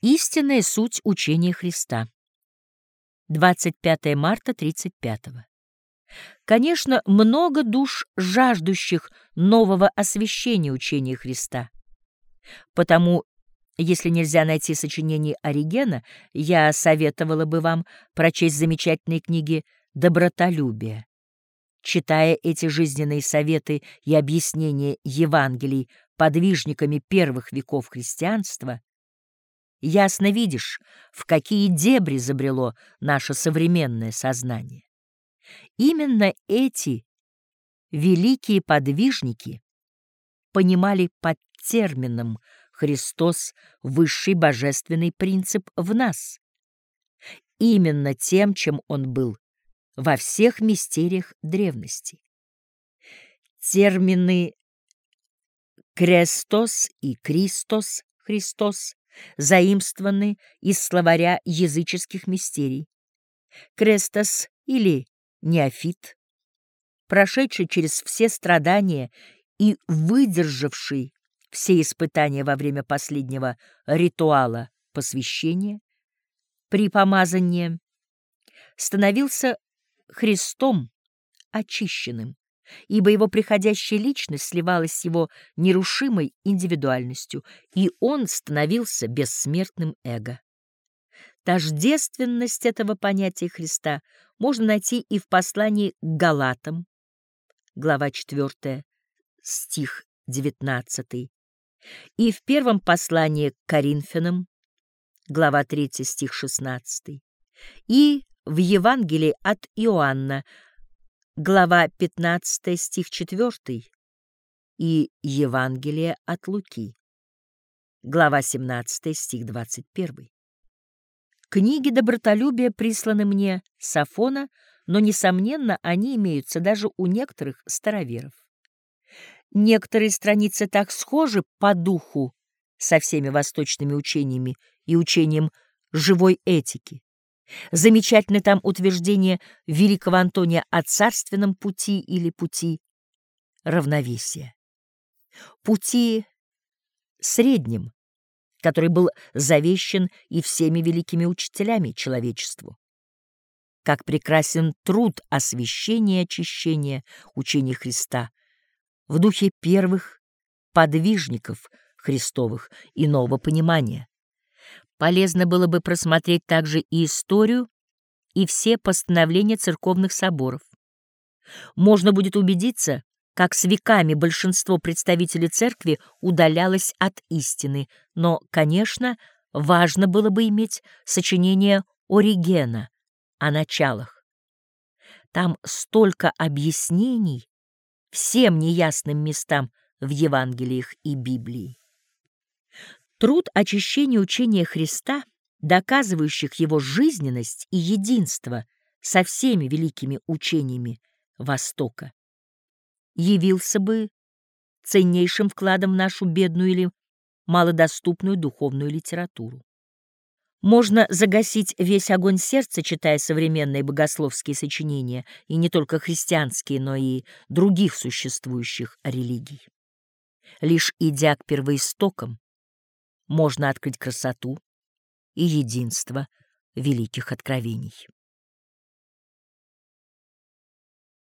Истинная суть учения Христа. 25 марта 35 -го. Конечно, много душ, жаждущих нового освящения учения Христа. Потому, если нельзя найти сочинений Оригена, я советовала бы вам прочесть замечательные книги «Добротолюбие». Читая эти жизненные советы и объяснения Евангелий подвижниками первых веков христианства, ясно видишь, в какие дебри забрело наше современное сознание. Именно эти великие подвижники понимали под термином «Христос — высший божественный принцип в нас», именно тем, чем он был во всех мистериях древности. Термины «крестос» и «кристос» — «Христос» заимствованы из словаря языческих мистерий. Крестос или неофит, прошедший через все страдания и выдержавший все испытания во время последнего ритуала посвящения, при помазании становился Христом очищенным, ибо его приходящая личность сливалась с его нерушимой индивидуальностью, и он становился бессмертным эго. Тождественность этого понятия Христа можно найти и в послании к Галатам, глава 4, стих 19, и в первом послании к Коринфянам, глава 3, стих 16, и в Евангелии от Иоанна, глава 15, стих 4, и Евангелие от Луки, глава 17, стих 21. Книги добротолюбия присланы мне с Афона, но, несомненно, они имеются даже у некоторых староверов. Некоторые страницы так схожи по духу со всеми восточными учениями и учением живой этики. Замечательно там утверждение великого Антония о царственном пути или пути равновесия. Пути среднем, который был завещен и всеми великими учителями человечеству. Как прекрасен труд освящения и очищения учения Христа в духе первых подвижников Христовых и нового понимания. Полезно было бы просмотреть также и историю, и все постановления церковных соборов. Можно будет убедиться, как с веками большинство представителей церкви удалялось от истины, но, конечно, важно было бы иметь сочинение Оригена о началах. Там столько объяснений всем неясным местам в Евангелиях и Библии. Труд очищения учения Христа, доказывающих его жизненность и единство со всеми великими учениями Востока, явился бы ценнейшим вкладом в нашу бедную или малодоступную духовную литературу. Можно загасить весь огонь сердца, читая современные богословские сочинения, и не только христианские, но и других существующих религий. Лишь идя к первоистокам, можно открыть красоту и единство великих откровений.